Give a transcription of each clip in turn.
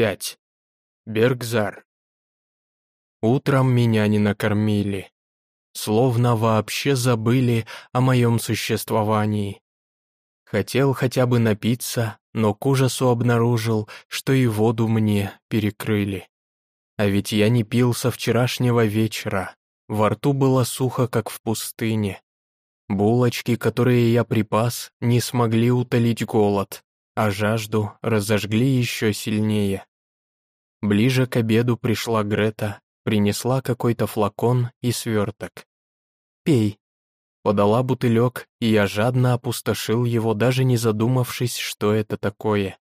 5. Бергзар. Утром меня не накормили. Словно вообще забыли о моем существовании. Хотел хотя бы напиться, но к ужасу обнаружил, что и воду мне перекрыли. А ведь я не пил со вчерашнего вечера. Во рту было сухо, как в пустыне. Булочки, которые я припас, не смогли утолить голод, а жажду разожгли еще сильнее. Ближе к обеду пришла Грета, принесла какой-то флакон и сверток. «Пей», подала бутылек, и я жадно опустошил его, даже не задумавшись, что это такое.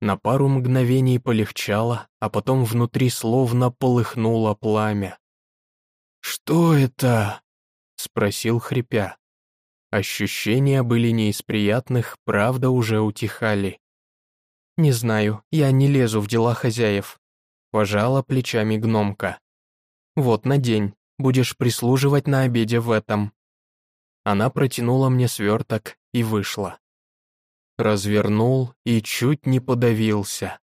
На пару мгновений полегчало, а потом внутри словно полыхнуло пламя. «Что это?» — спросил хрипя. Ощущения были не из приятных, правда уже утихали. «Не знаю, я не лезу в дела хозяев», — пожала плечами гномка. «Вот, надень, будешь прислуживать на обеде в этом». Она протянула мне сверток и вышла. Развернул и чуть не подавился.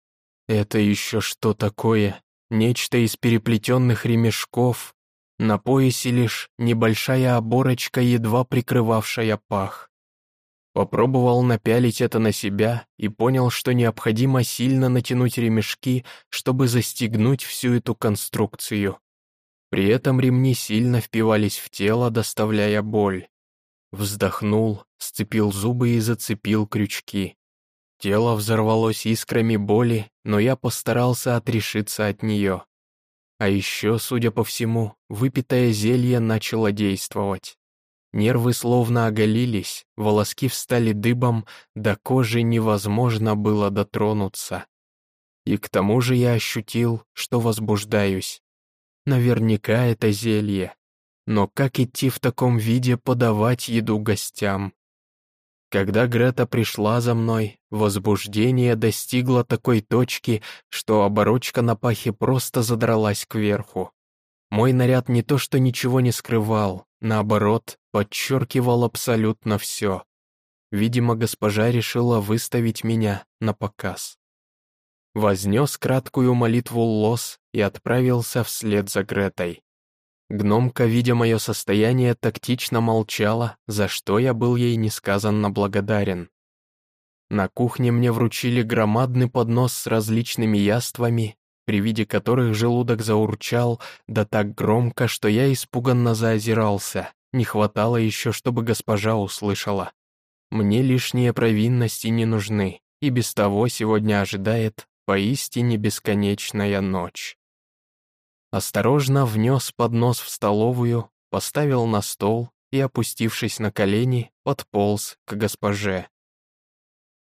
Это еще что такое? Нечто из переплетенных ремешков, на поясе лишь небольшая оборочка, едва прикрывавшая пах. Попробовал напялить это на себя и понял, что необходимо сильно натянуть ремешки, чтобы застегнуть всю эту конструкцию. При этом ремни сильно впивались в тело, доставляя боль. Вздохнул, сцепил зубы и зацепил крючки. Тело взорвалось искрами боли, но я постарался отрешиться от нее. А еще, судя по всему, выпитое зелье начало действовать. Нервы словно оголились, волоски встали дыбом, до кожи невозможно было дотронуться. И к тому же я ощутил, что возбуждаюсь. Наверняка это зелье. Но как идти в таком виде подавать еду гостям? Когда Грета пришла за мной, возбуждение достигло такой точки, что оборочка на пахе просто задралась кверху. Мой наряд не то что ничего не скрывал, наоборот, подчеркивал абсолютно все. Видимо, госпожа решила выставить меня на показ. Вознес краткую молитву лос и отправился вслед за Гретой. Гномка, видя мое состояние, тактично молчала, за что я был ей несказанно благодарен. На кухне мне вручили громадный поднос с различными яствами, при виде которых желудок заурчал, да так громко, что я испуганно заозирался. Не хватало еще, чтобы госпожа услышала. Мне лишние провинности не нужны, и без того сегодня ожидает поистине бесконечная ночь. Осторожно внес поднос в столовую, поставил на стол и, опустившись на колени, подполз к госпоже.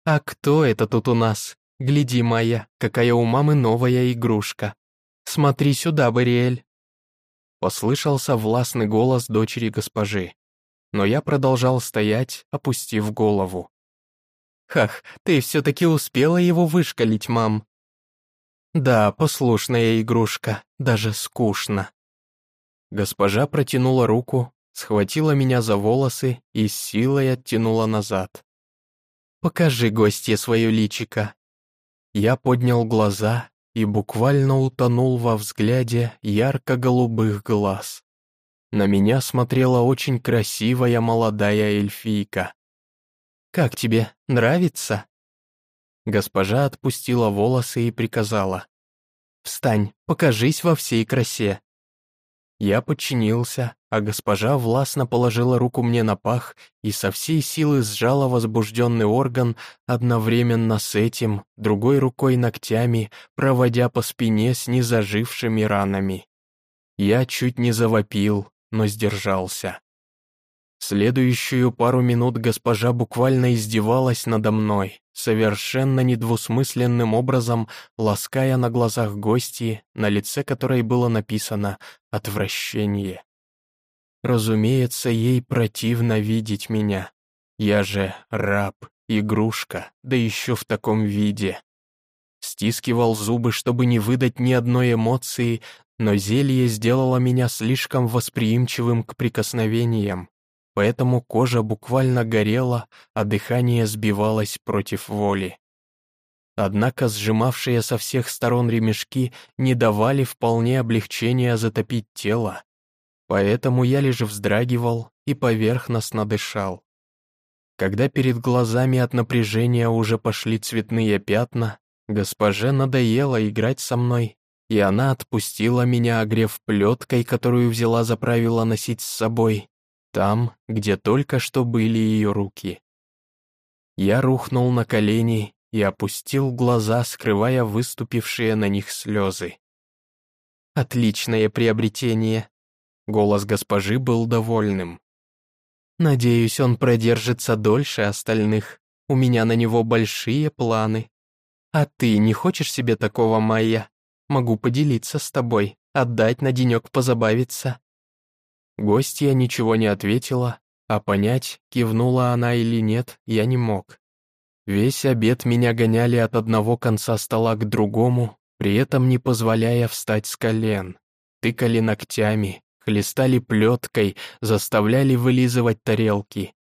«А кто это тут у нас? Гляди, Майя, какая у мамы новая игрушка. Смотри сюда, Бариэль!» Послышался властный голос дочери госпожи, но я продолжал стоять, опустив голову. «Хах, ты все-таки успела его вышкалить, мам!» Да, послушная игрушка, даже скучно. Госпожа протянула руку, схватила меня за волосы и силой оттянула назад. «Покажи гостье свое личико». Я поднял глаза и буквально утонул во взгляде ярко-голубых глаз. На меня смотрела очень красивая молодая эльфийка. «Как тебе, нравится?» Госпожа отпустила волосы и приказала. «Встань, покажись во всей красе». Я подчинился, а госпожа властно положила руку мне на пах и со всей силы сжала возбужденный орган, одновременно с этим, другой рукой ногтями, проводя по спине с незажившими ранами. Я чуть не завопил, но сдержался. Следующую пару минут госпожа буквально издевалась надо мной, совершенно недвусмысленным образом лаская на глазах гости, на лице которой было написано «отвращение». Разумеется, ей противно видеть меня. Я же раб, игрушка, да еще в таком виде. Стискивал зубы, чтобы не выдать ни одной эмоции, но зелье сделало меня слишком восприимчивым к прикосновениям поэтому кожа буквально горела, а дыхание сбивалось против воли. Однако сжимавшие со всех сторон ремешки не давали вполне облегчения затопить тело. Поэтому я лишь вздрагивал и поверхностно дышал. Когда перед глазами от напряжения уже пошли цветные пятна, госпоже надоело играть со мной, и она отпустила меня, огрев плеткой, которую взяла за правило носить с собой, там, где только что были ее руки. Я рухнул на колени и опустил глаза, скрывая выступившие на них слезы. «Отличное приобретение!» Голос госпожи был довольным. «Надеюсь, он продержится дольше остальных. У меня на него большие планы. А ты не хочешь себе такого, Майя? Могу поделиться с тобой, отдать на денек позабавиться». Гостья ничего не ответила, а понять, кивнула она или нет, я не мог. Весь обед меня гоняли от одного конца стола к другому, при этом не позволяя встать с колен. Тыкали ногтями, хлестали плеткой, заставляли вылизывать тарелки.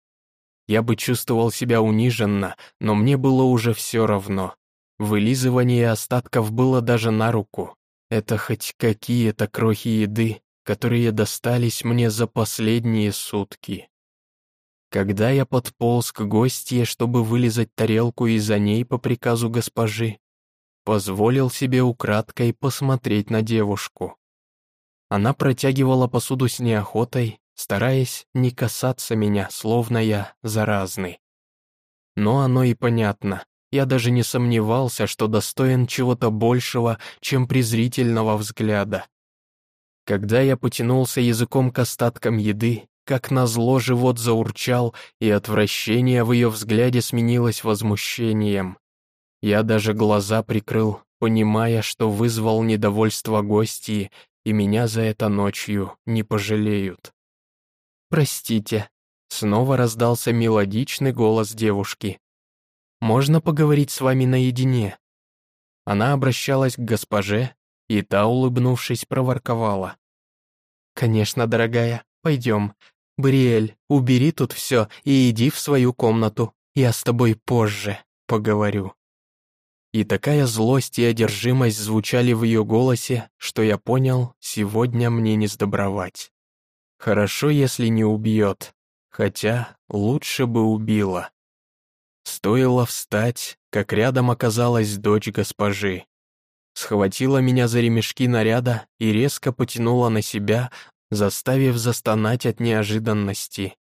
Я бы чувствовал себя униженно, но мне было уже все равно. Вылизывание остатков было даже на руку. Это хоть какие-то крохи еды, которые достались мне за последние сутки. Когда я подполз к гостье, чтобы вылизать тарелку и за ней по приказу госпожи, позволил себе украдкой посмотреть на девушку. Она протягивала посуду с неохотой, стараясь не касаться меня, словно я заразный. Но оно и понятно. Я даже не сомневался, что достоин чего-то большего, чем презрительного взгляда. Когда я потянулся языком к остаткам еды, как назло живот заурчал, и отвращение в ее взгляде сменилось возмущением. Я даже глаза прикрыл, понимая, что вызвал недовольство гостей и меня за это ночью не пожалеют. «Простите», — снова раздался мелодичный голос девушки. «Можно поговорить с вами наедине?» Она обращалась к госпоже, и та, улыбнувшись, проворковала. «Конечно, дорогая, пойдем. Бриэль, убери тут все и иди в свою комнату. Я с тобой позже поговорю». И такая злость и одержимость звучали в ее голосе, что я понял, сегодня мне не сдобровать. Хорошо, если не убьет, хотя лучше бы убила. Стоило встать, как рядом оказалась дочь госпожи. Схватила меня за ремешки наряда и резко потянула на себя, заставив застонать от неожиданности.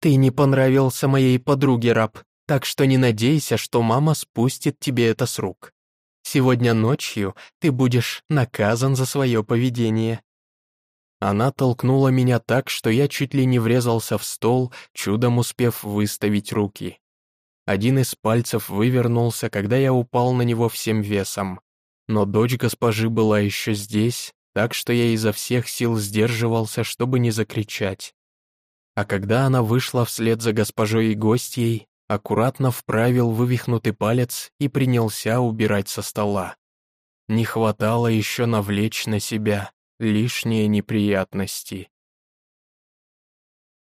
«Ты не понравился моей подруге, раб», так что не надейся, что мама спустит тебе это с рук. Сегодня ночью ты будешь наказан за свое поведение». Она толкнула меня так, что я чуть ли не врезался в стол, чудом успев выставить руки. Один из пальцев вывернулся, когда я упал на него всем весом. Но дочь госпожи была еще здесь, так что я изо всех сил сдерживался, чтобы не закричать. А когда она вышла вслед за госпожой и гостьей, аккуратно вправил вывихнутый палец и принялся убирать со стола. Не хватало еще навлечь на себя лишние неприятности.